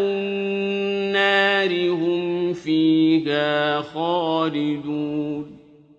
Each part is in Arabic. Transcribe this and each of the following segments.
النَّارِ ۖ هُمْ فِيهَا خَالِدُونَ.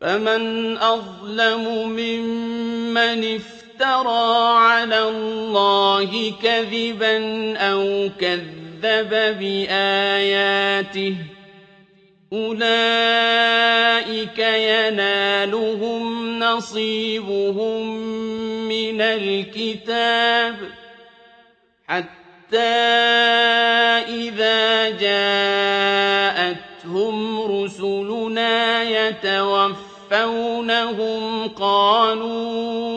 فَمَنْ أَظْلَمُ مِمَّنِ افْتَرَىٰ عَلَى اللَّهِ كَذِبًا أَوْ كَذَّبَ بِآيَاتِهِ ۚ أُولَٰئِكَ يَنَالُهُمْ نَصِيبُهُم مِّنَ الْكِتَابِ. حَتَّىٰ إِذَا جَاءَتْهُمْ رُسُلُنَا يَتَوَفَّوْنَهُمْ قَالُوا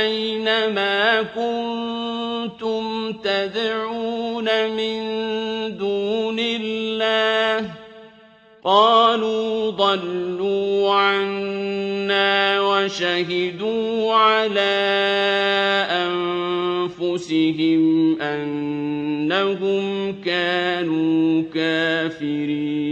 أَيْنَ مَا كُنتُمْ تَدْعُونَ مِن دُونِ اللَّهِ ۖ قَالُوا ضَلُّوا عَنَّا وَشَهِدُوا عَلَىٰ أَنفُسِهِمْ أَنَّهُمْ كَانُوا كَافِرِينَ.